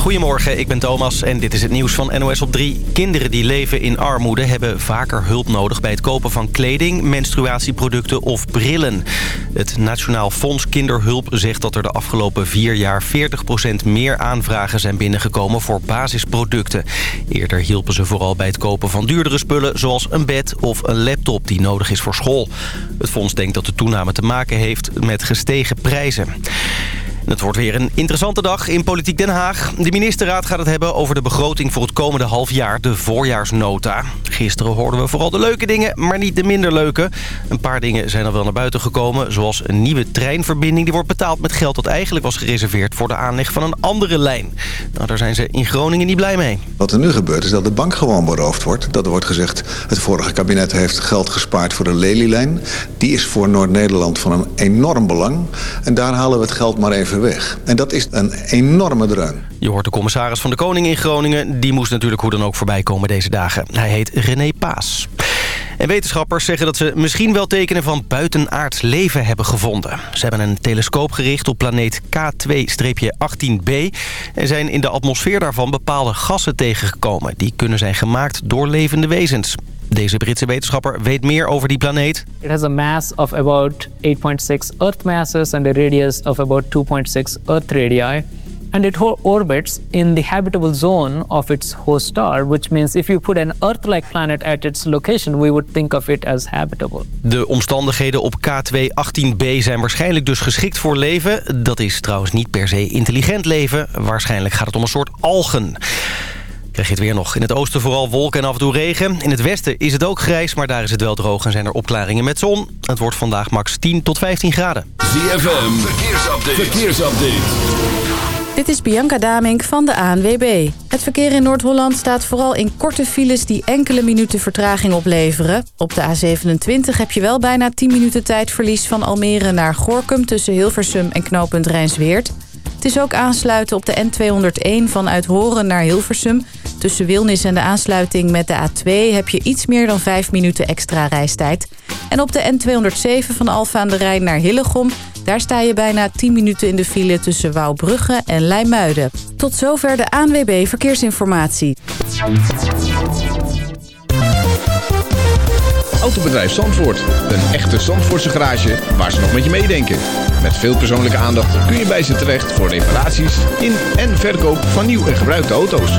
Goedemorgen, ik ben Thomas en dit is het nieuws van NOS op 3. Kinderen die leven in armoede hebben vaker hulp nodig bij het kopen van kleding, menstruatieproducten of brillen. Het Nationaal Fonds Kinderhulp zegt dat er de afgelopen vier jaar 40% meer aanvragen zijn binnengekomen voor basisproducten. Eerder hielpen ze vooral bij het kopen van duurdere spullen zoals een bed of een laptop die nodig is voor school. Het fonds denkt dat de toename te maken heeft met gestegen prijzen. Het wordt weer een interessante dag in Politiek Den Haag. De ministerraad gaat het hebben over de begroting voor het komende half jaar, de voorjaarsnota. Gisteren hoorden we vooral de leuke dingen, maar niet de minder leuke. Een paar dingen zijn al wel naar buiten gekomen, zoals een nieuwe treinverbinding. Die wordt betaald met geld dat eigenlijk was gereserveerd voor de aanleg van een andere lijn. Nou, daar zijn ze in Groningen niet blij mee. Wat er nu gebeurt is dat de bank gewoon beroofd wordt. Dat er wordt gezegd, het vorige kabinet heeft geld gespaard voor de Lelylijn. Die is voor Noord-Nederland van een enorm belang. En daar halen we het geld maar even weg. En dat is een enorme dreun. Je hoort de commissaris van de Koning in Groningen. Die moest natuurlijk hoe dan ook voorbij komen deze dagen. Hij heet René Paas. En wetenschappers zeggen dat ze misschien wel tekenen van buitenaards leven hebben gevonden. Ze hebben een telescoop gericht op planeet K2-18b... en zijn in de atmosfeer daarvan bepaalde gassen tegengekomen. Die kunnen zijn gemaakt door levende wezens. Deze Britse wetenschapper weet meer over die planeet. It has a mass of about 8.6 Earth masses and a radius of about 2.6 Earth radii. And it orbits in the habitable zone of its host star, which means if you put an Earth-like planet at its location, we would think of it as habitable. De omstandigheden op K218b zijn waarschijnlijk dus geschikt voor leven. Dat is trouwens niet per se intelligent leven. Waarschijnlijk gaat het om een soort algen. Er het weer nog. In het oosten vooral wolken en af en toe regen. In het westen is het ook grijs, maar daar is het wel droog en zijn er opklaringen met zon. Het wordt vandaag max 10 tot 15 graden. ZFM, verkeersupdate. verkeersupdate. Dit is Bianca Damink van de ANWB. Het verkeer in Noord-Holland staat vooral in korte files... die enkele minuten vertraging opleveren. Op de A27 heb je wel bijna 10 minuten tijdverlies... van Almere naar Gorkum tussen Hilversum en knooppunt Rijnsweerd. Het is ook aansluiten op de N201 vanuit Horen naar Hilversum... Tussen Wilnis en de aansluiting met de A2 heb je iets meer dan 5 minuten extra reistijd. En op de N207 van Alfa aan de Rijn naar Hillegom... daar sta je bijna 10 minuten in de file tussen Wouwbrugge en Leimuiden. Tot zover de ANWB Verkeersinformatie. Autobedrijf Zandvoort. Een echte Zandvoortse garage waar ze nog met je meedenken. Met veel persoonlijke aandacht kun je bij ze terecht voor reparaties in en verkoop van nieuw en gebruikte auto's.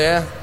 é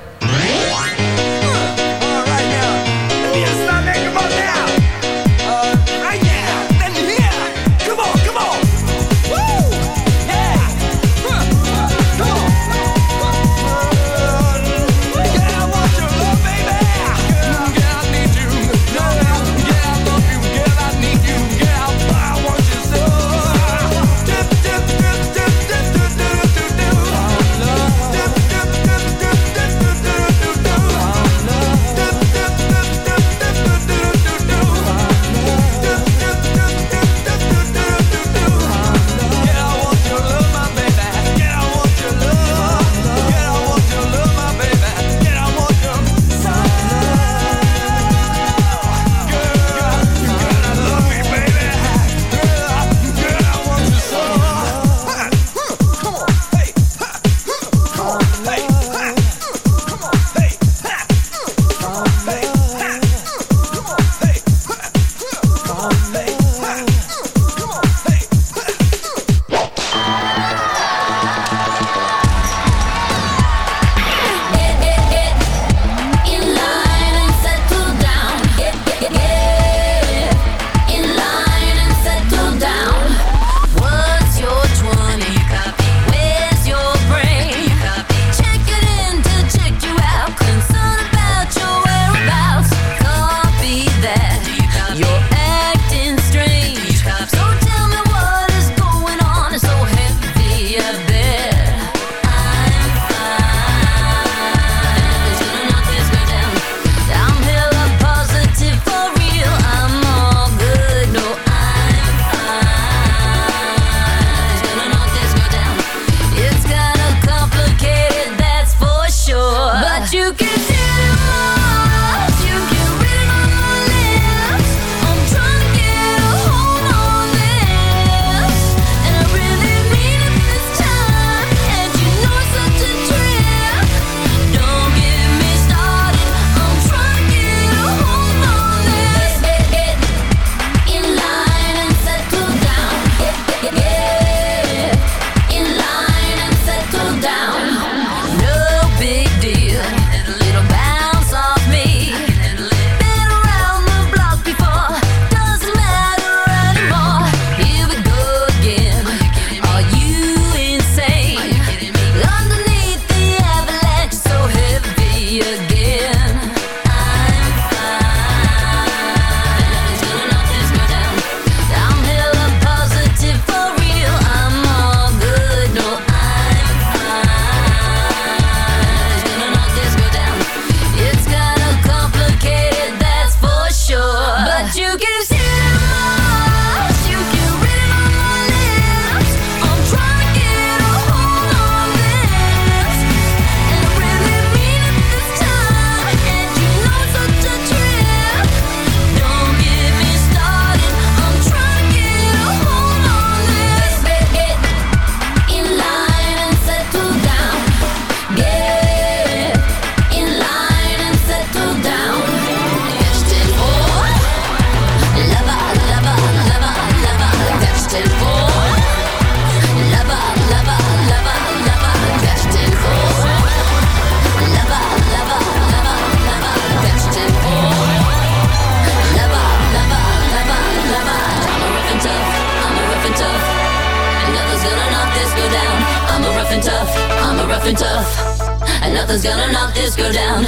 go down.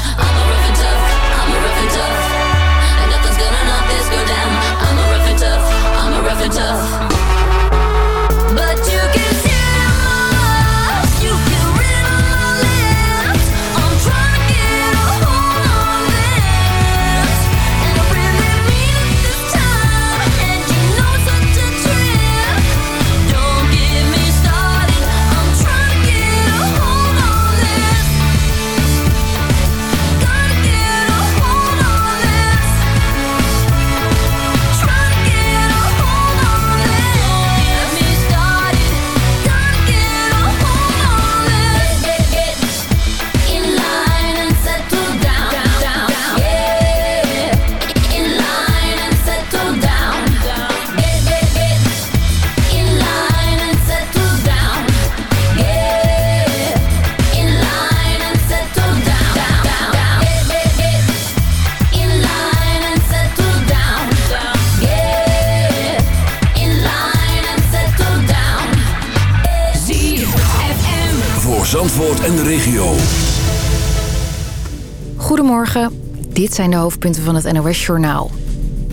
zijn de hoofdpunten van het NOS-journaal.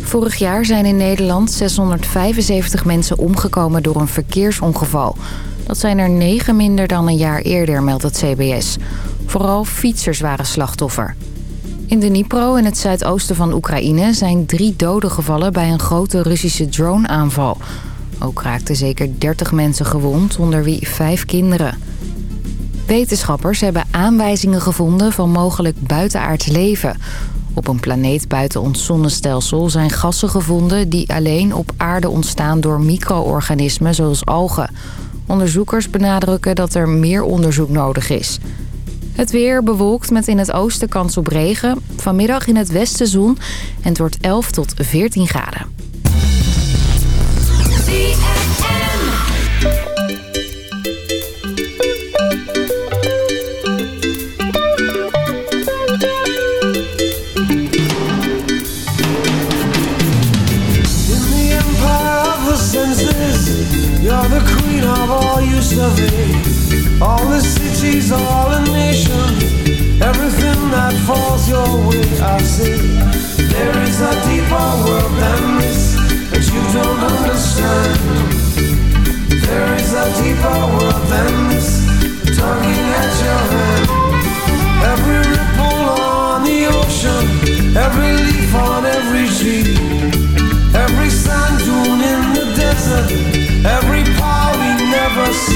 Vorig jaar zijn in Nederland 675 mensen omgekomen door een verkeersongeval. Dat zijn er negen minder dan een jaar eerder, meldt het CBS. Vooral fietsers waren slachtoffer. In de Dnipro, in het zuidoosten van Oekraïne, zijn drie doden gevallen bij een grote Russische drone-aanval. Ook raakten zeker 30 mensen gewond, onder wie vijf kinderen. Wetenschappers hebben aanwijzingen gevonden van mogelijk buitenaards leven. Op een planeet buiten ons zonnestelsel zijn gassen gevonden... die alleen op aarde ontstaan door micro-organismen zoals algen. Onderzoekers benadrukken dat er meer onderzoek nodig is. Het weer bewolkt met in het oosten kans op regen. Vanmiddag in het westen zon en het wordt 11 tot 14 graden. All the cities, all the nations, everything that falls your way, I see. There is a deeper world than this that you don't understand. There is a deeper world than this, tugging at your hand. Every ripple on the ocean, every leaf on every tree, every sand dune in the desert, every power we never see.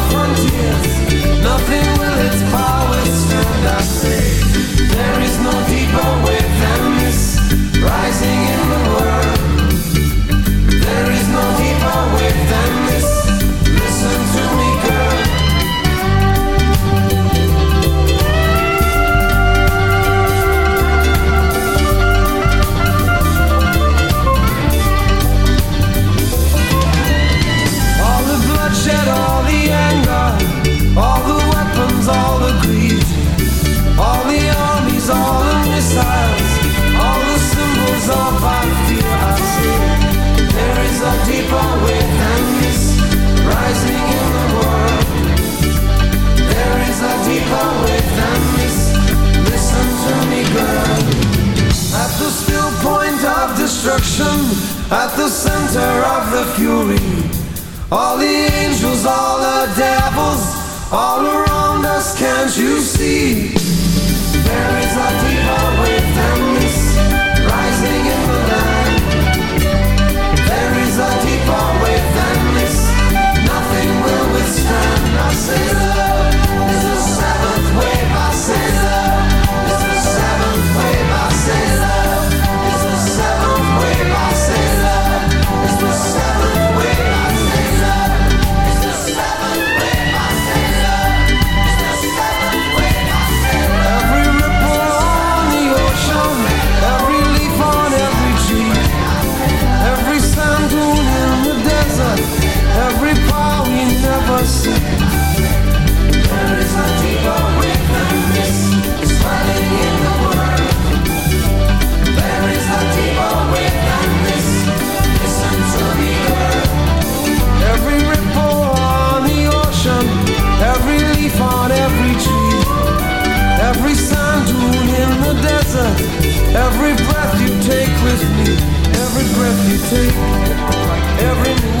Every breath you take with me, every breath you take, every move.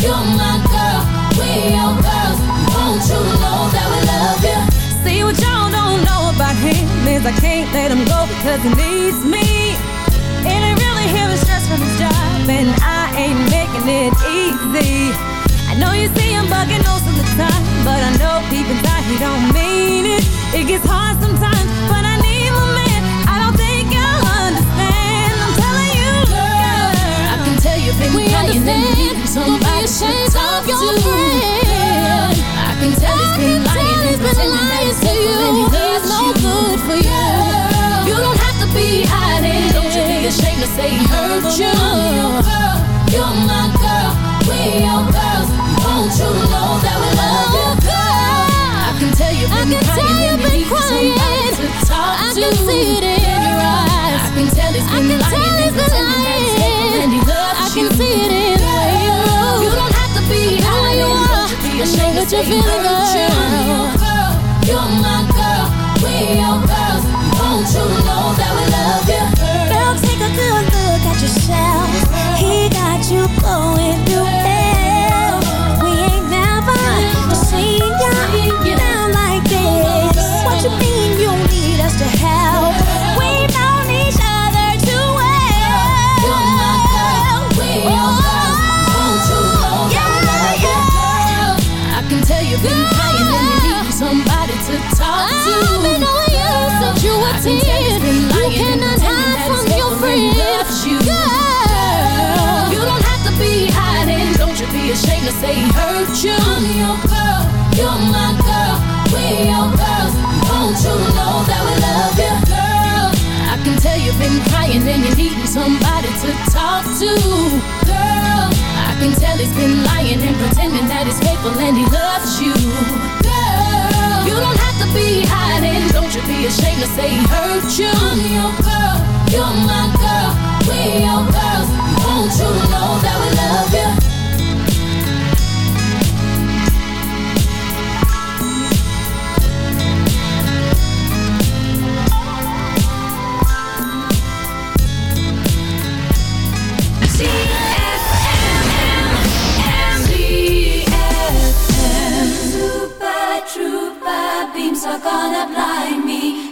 You're my girl, we girls. know that we love you? See what y'all don't know about him is I can't let him he needs me. really from his job, and I ain't making it easy. I know you see bugging most of the time, but I know deep inside he don't mean it. It gets hard sometimes, but I we understand. Don't be ashamed of your I've been knowing you since you were ten. You cannot hide from your Girl. you don't have to be hiding. Don't you be ashamed to say hurt you. I'm your girl, you're my girl. We're girls. Don't you know that we love you, girl? I can tell you've been crying and you needing somebody to talk to, girl can tell he's been lying and pretending that he's faithful and he loves you. Girl, you don't have to be hiding. Don't you be ashamed to say he hurt you. I'm your girl, you're my girl. We your girls. Won't you know that we love you?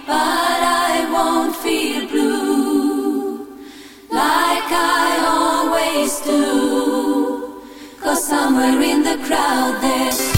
but I won't feel blue like I always do. Cause somewhere in the crowd there's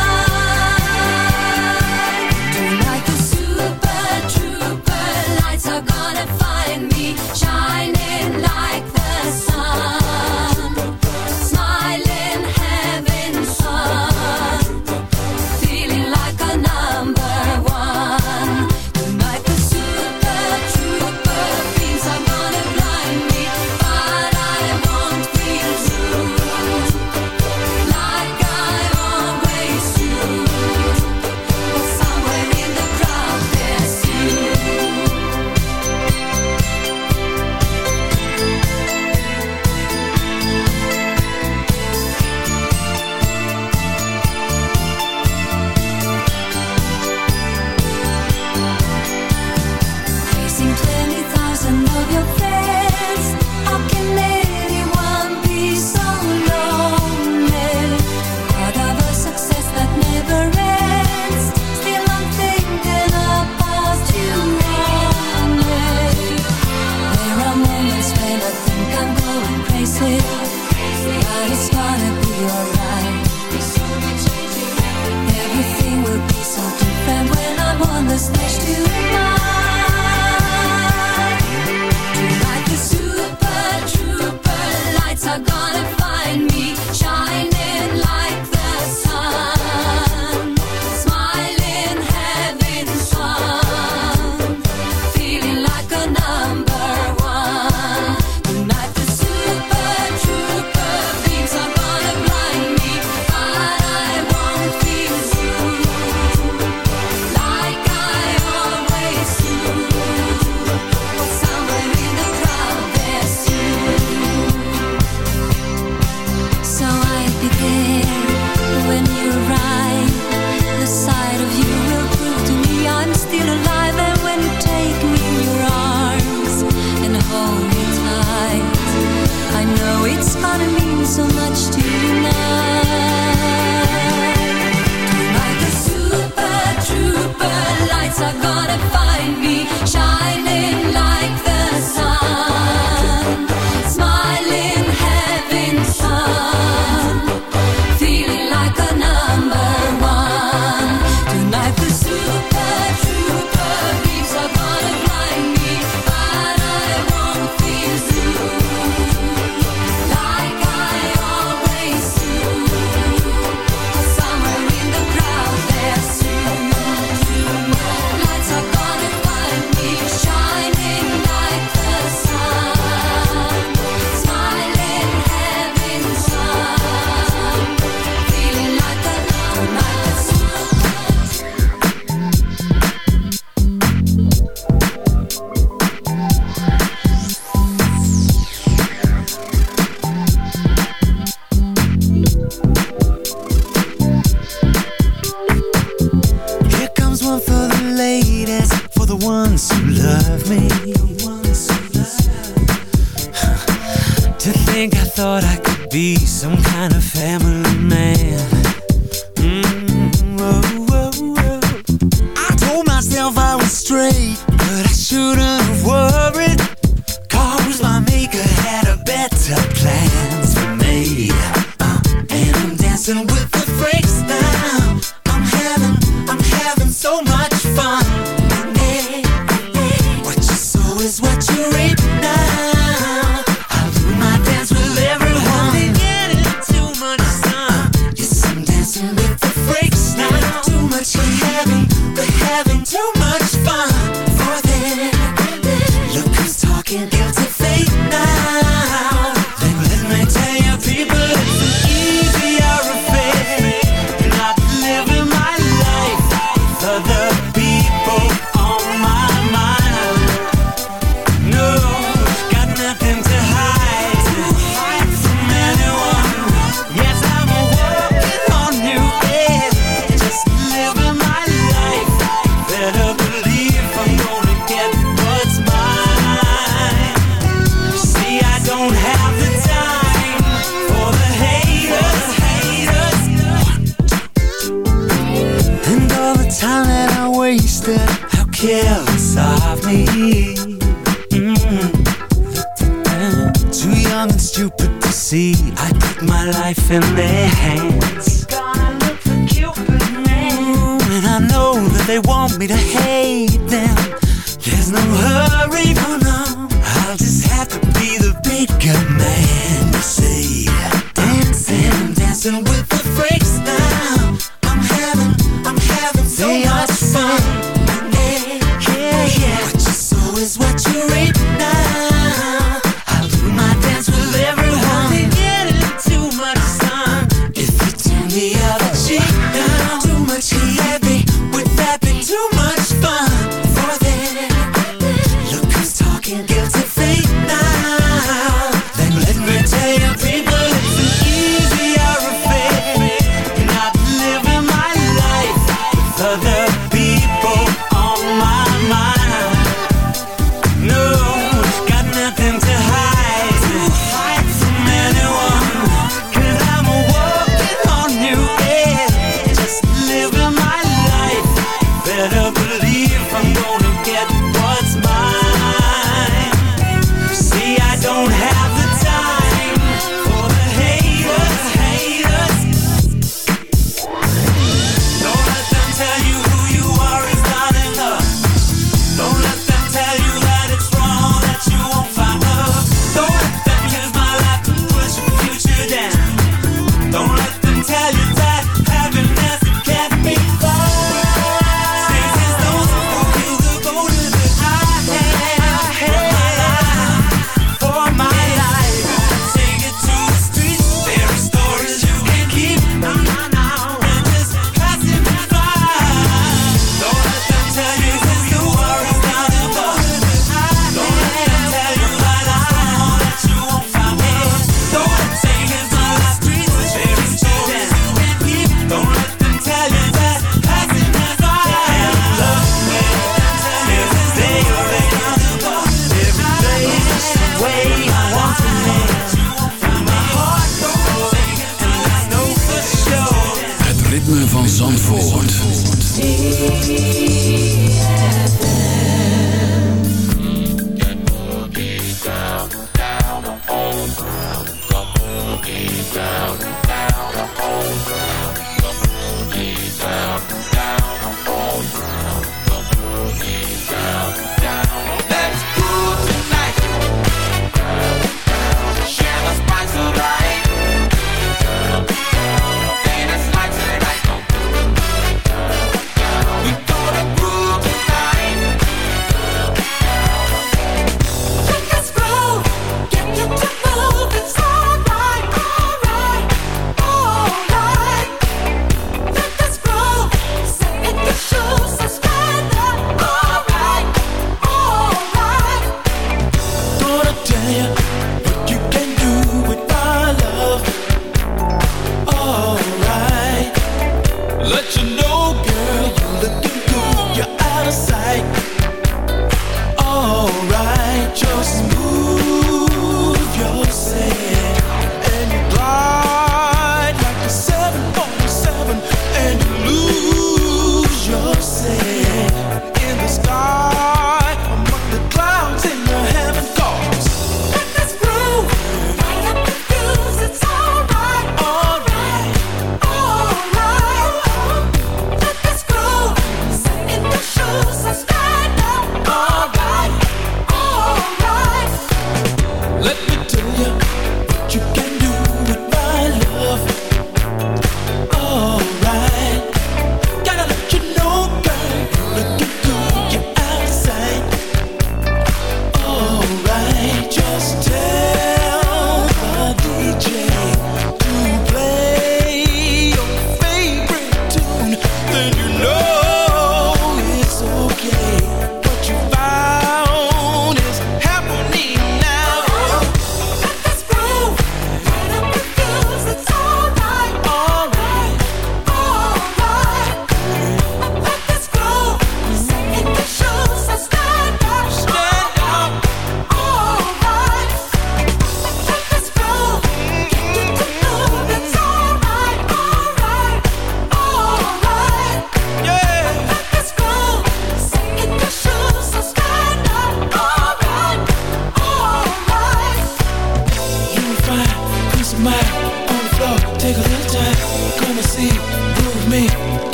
infinite